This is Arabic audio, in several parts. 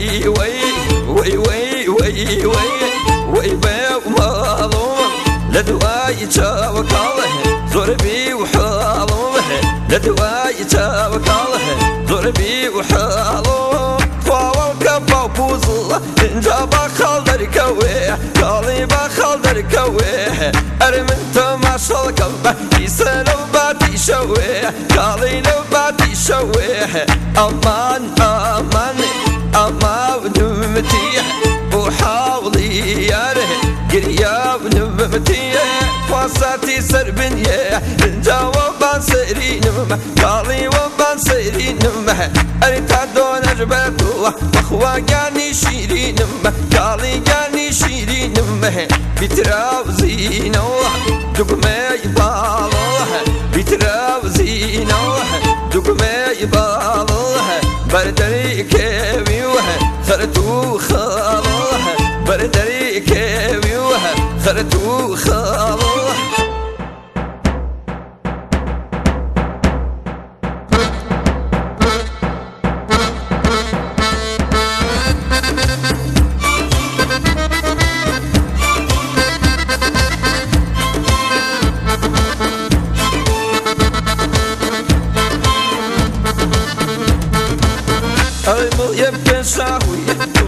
وي وي وي وي وي وي وي ومظلوم لدواي توكله ضربي وحاله لدواي توكله ضربي وحاله فوق بابوزه انجا بخلدر كوي قالي بخلدر كوي ارمنت ما شاء قلبه يسلم باتي شوي قالي لو باتي شوي أمان أمان فاساتي سربنيه جواب سيري نمه. قالي وبان سيري نمه. اريتا دون اجبتو اخوا جاني شيري نمه. قالي جاني شيري نمه. بتراو زينو دقمه يبالوه بتراو زينو دقمه يبالوه بردري كيوه خرتو خالوه بردري كيوه خرتو خابو التساوي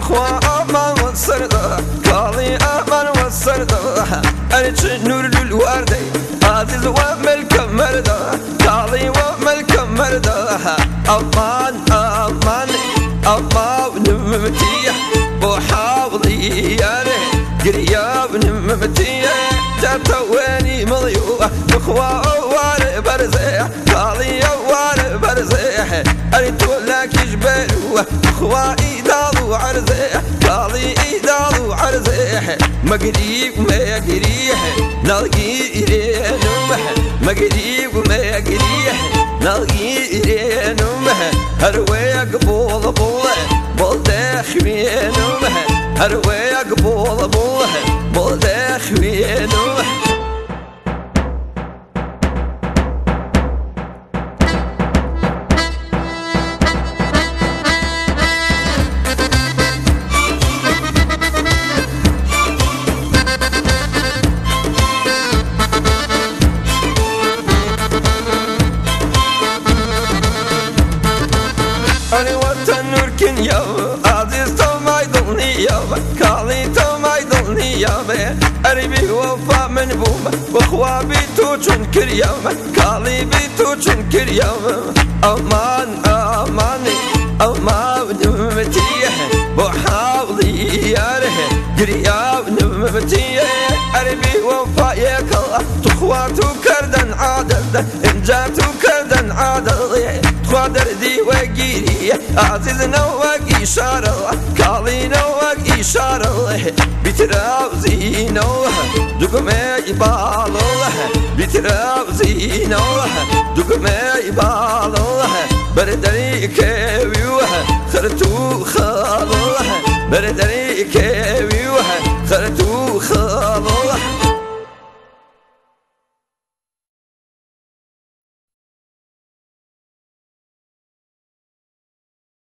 إخوة أمان والسردة قاضي أمان والسردة أرج نور للوردي عزيز وملك مردة قاضي وملك مردة أمان أمان أمان ممتيح وحاولي يعني قريب ممتيح تتواني مضيوة إخوة أوان برزيح قاضي أوان برزيح أريد خوا إيدالو عرزه قالي إيدالو عرزه. مقريب ما قريح نلقي إيرين أمه مقريب ما قريح نلقي إيرين أمه هرويق بول بول بول داخمين أمه هرويق بول بول بول داخمين أمه أنا وطن نركن يا عزيز توماي ضلني يا كالي توماي ضلني يا قريبي وفا من بوما وخوا بيتو تنكر يا كالي بيتو تنكر يا أمان أماني أمان متيح بحاولي يا ره قريا متيح قريبي وفا يا كلا تخواتو كردن عادل انجاتو عزيز نوق إشارة كالي نوق إشارة بتراوزي نوه دقمة يبالوه بتراوزي نوه دقمة يبالوه بردري كيوه خرتو خالوه بردري